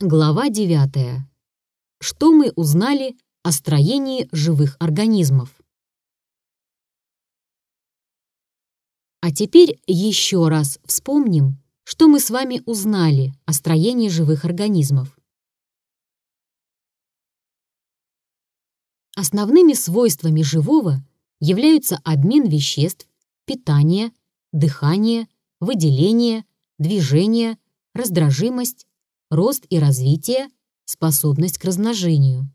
Глава 9. Что мы узнали о строении живых организмов? А теперь еще раз вспомним, что мы с вами узнали о строении живых организмов. Основными свойствами живого являются обмен веществ, питание, дыхание, выделение, движение, раздражимость, рост и развитие, способность к размножению.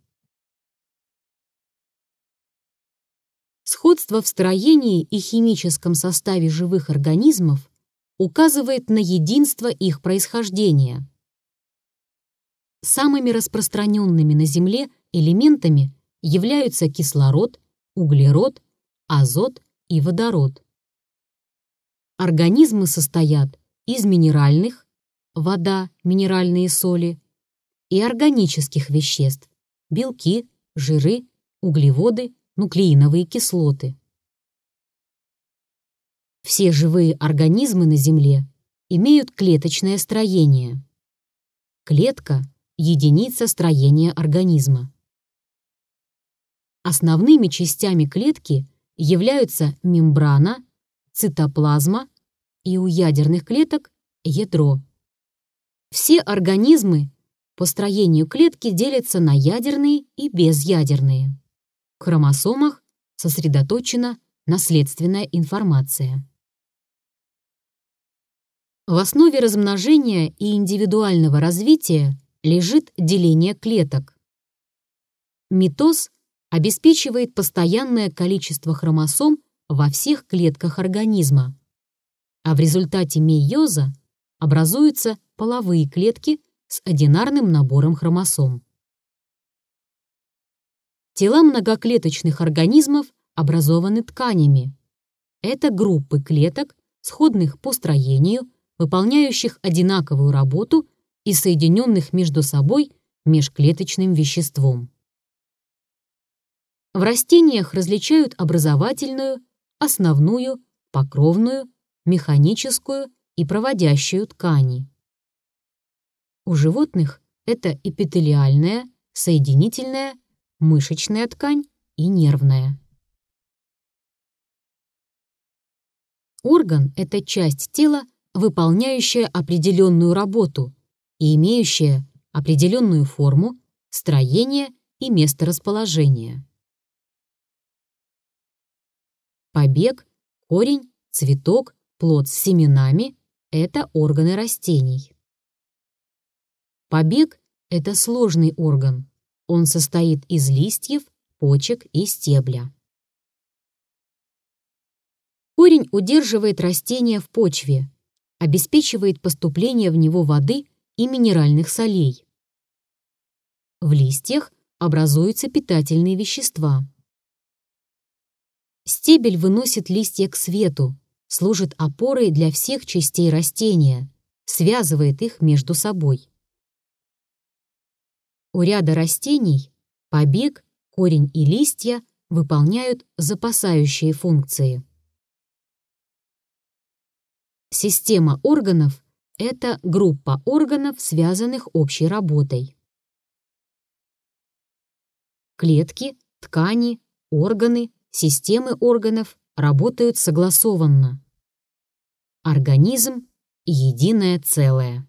Сходство в строении и химическом составе живых организмов указывает на единство их происхождения. Самыми распространенными на Земле элементами являются кислород, углерод, азот и водород. Организмы состоят из минеральных, вода, минеральные соли и органических веществ – белки, жиры, углеводы, нуклеиновые кислоты. Все живые организмы на Земле имеют клеточное строение. Клетка – единица строения организма. Основными частями клетки являются мембрана, цитоплазма и у ядерных клеток – ядро. Все организмы по строению клетки делятся на ядерные и безъядерные. В хромосомах сосредоточена наследственная информация. В основе размножения и индивидуального развития лежит деление клеток. Митоз обеспечивает постоянное количество хромосом во всех клетках организма, а в результате мейоза образуются половые клетки с одинарным набором хромосом. Тела многоклеточных организмов образованы тканями. Это группы клеток, сходных по строению, выполняющих одинаковую работу и соединенных между собой межклеточным веществом. В растениях различают образовательную, основную, покровную, механическую и проводящую ткани. У животных это эпителиальная, соединительная, мышечная ткань и нервная. Орган — это часть тела, выполняющая определенную работу и имеющая определенную форму, строение и месторасположение. Побег, корень, цветок, плод с семенами это органы растений. Побег – это сложный орган. Он состоит из листьев, почек и стебля. Корень удерживает растение в почве, обеспечивает поступление в него воды и минеральных солей. В листьях образуются питательные вещества. Стебель выносит листья к свету, служит опорой для всех частей растения, связывает их между собой. У ряда растений побег, корень и листья выполняют запасающие функции. Система органов — это группа органов, связанных общей работой. Клетки, ткани, органы, системы органов работают согласованно. Организм — единое целое.